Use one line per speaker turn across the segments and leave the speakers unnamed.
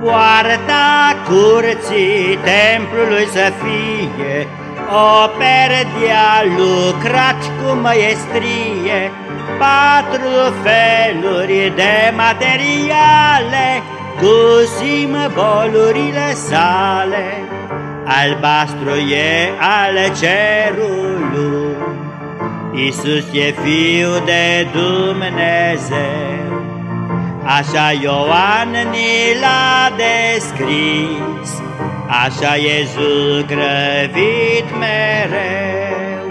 Poarta curții templului să fie O perdea lucrat cu măiestrie Patru feluri de materiale Cu simbolurile sale. Albastru e al cerului Iisus e Fiul de Dumnezeu Așa Ioan ni l-a descris, Așa e zugrăvit mereu.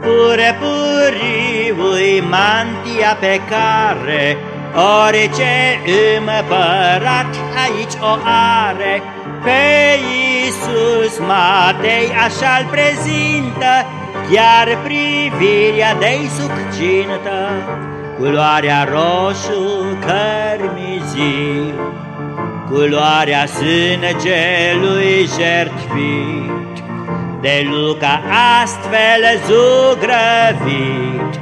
Purpuriu-i mantia pe care Orice împărat aici o are, Pe Iisus Matei așa-l prezintă, Chiar privirea de-i succintă, Culoarea roșu cărmiziu, Culoarea sângelui jertfit, De Luca astfel zugrăvit,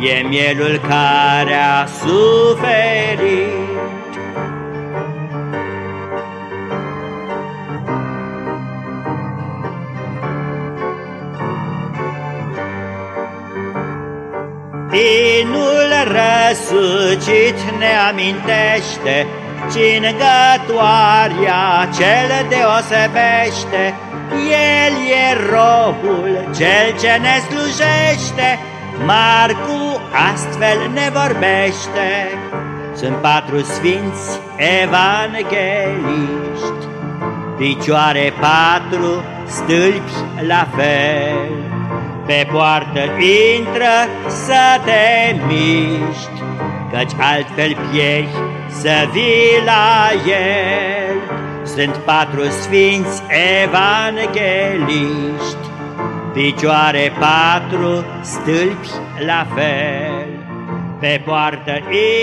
E mielul care a suferit. Vinul răsucit ne amintește Cingătoarea cel deosebește. El e robul cel ce ne slujește Marcu astfel ne vorbește. Sunt patru sfinți evangeliști Picioare patru, stâlpi la fel Pe poartă intră să te miști Căci altfel pieri să vii la el Sunt patru sfinți evangeliști Picioare patru, stâlpi la fel, Pe poartă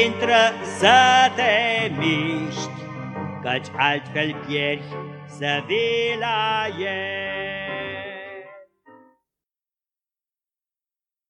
intră să te miști, Căci altfel pieri să vii la el.